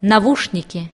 навушники.